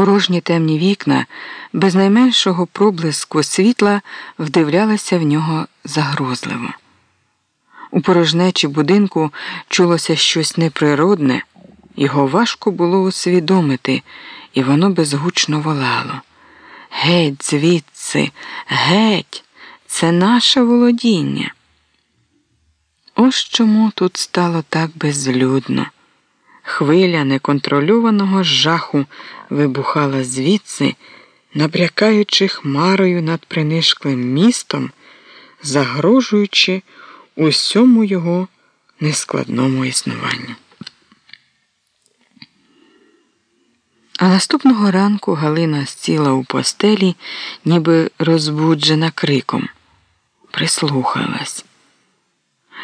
Порожні темні вікна, без найменшого проблиску світла вдивлялися в нього загрозливо. У порожнечі будинку чулося щось неприродне, його важко було усвідомити, і воно безгучно волало. Геть, звідси, геть, це наше володіння. Ось чому тут стало так безлюдно. Хвиля неконтрольованого жаху вибухала звідси, набрякаючи хмарою над принишклим містом, загрожуючи усьому його нескладному існуванню. А наступного ранку Галина сіла у постелі, ніби розбуджена криком, прислухалась.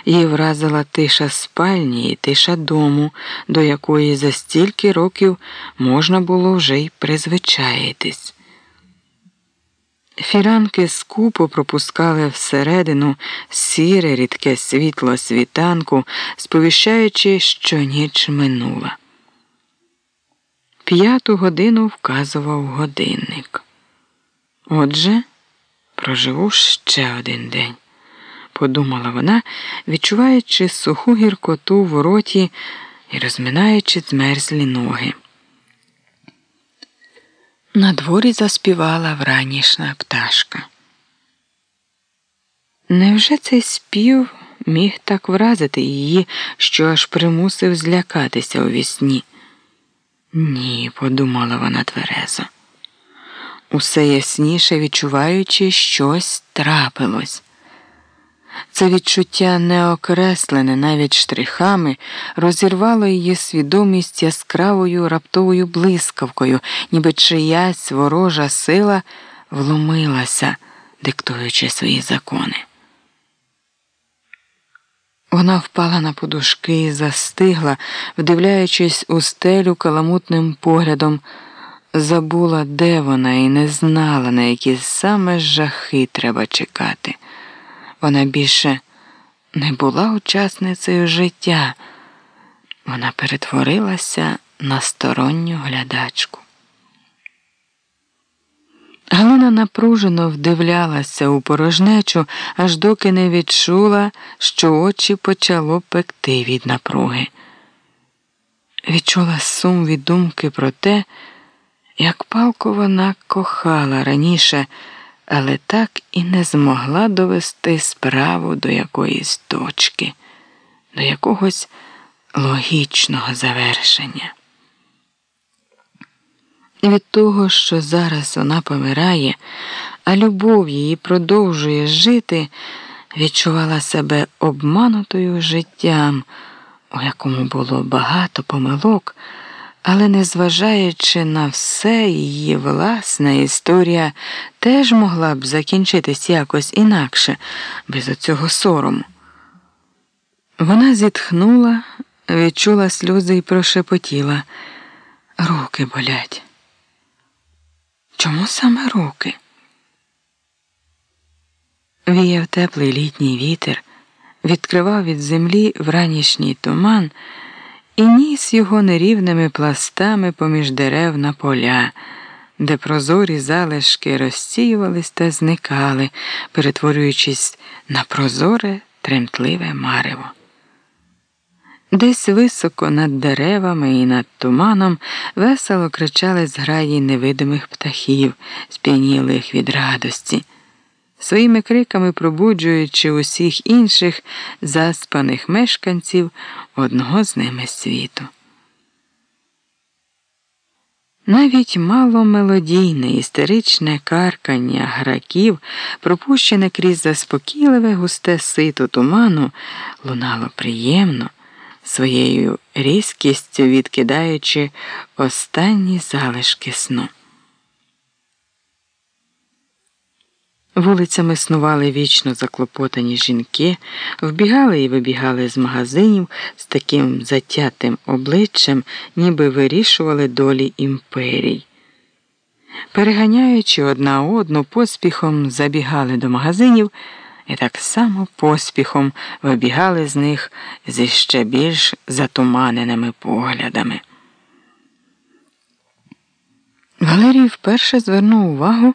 Її вразила тиша спальні і тиша дому, до якої за стільки років можна було вже й призвичаїтись. Фіранки скупо пропускали всередину сіре рідке світло світанку, сповіщаючи, що ніч минула. П'яту годину вказував годинник. Отже, проживу ще один день подумала вона, відчуваючи суху гіркоту в роті і розминаючи змерзлі ноги. На дворі заспівала вранішна пташка. Невже цей спів міг так вразити її, що аж примусив злякатися у вісні? Ні, подумала вона тверезо. Усе ясніше відчуваючи, щось трапилось. Це відчуття неокреслене навіть штрихами, розірвало її свідомість яскравою раптовою блискавкою, ніби чиясь ворожа сила вломилася, диктуючи свої закони. Вона впала на подушки і застигла, вдивляючись у стелю каламутним поглядом, забула, де вона, і не знала, на які саме жахи треба чекати. Вона більше не була учасницею життя, вона перетворилася на сторонню глядачку. Галина напружено вдивлялася у порожнечу, аж доки не відчула, що очі почало пекти від напруги. Відчула сум від думки про те, як палко вона кохала раніше але так і не змогла довести справу до якоїсь точки, до якогось логічного завершення. Від того, що зараз вона помирає, а любов її продовжує жити, відчувала себе обманутою життям, у якому було багато помилок. Але, незважаючи на все, її власна історія теж могла б закінчитись якось інакше, без оцього сорому. Вона зітхнула, відчула сльози і прошепотіла. Руки болять. Чому саме руки? Віяв теплий літній вітер, відкривав від землі вранішній туман і ніс його нерівними пластами поміж дерев на поля, де прозорі залишки розсіювались та зникали, перетворюючись на прозоре, тремтливе марево. Десь високо над деревами і над туманом весело кричали зграї невидимих птахів, сп'янілих від радості своїми криками пробуджуючи усіх інших заспаних мешканців одного з ними світу. Навіть маломелодійне істеричне каркання граків, пропущене крізь заспокійливе густе сито туману, лунало приємно, своєю різкістю відкидаючи останні залишки сну. Вулицями снували вічно заклопотані жінки, вбігали і вибігали з магазинів з таким затятим обличчям, ніби вирішували долі імперій. Переганяючи одна одну, поспіхом забігали до магазинів і так само поспіхом вибігали з них зі ще більш затуманеними поглядами. Валерій вперше звернув увагу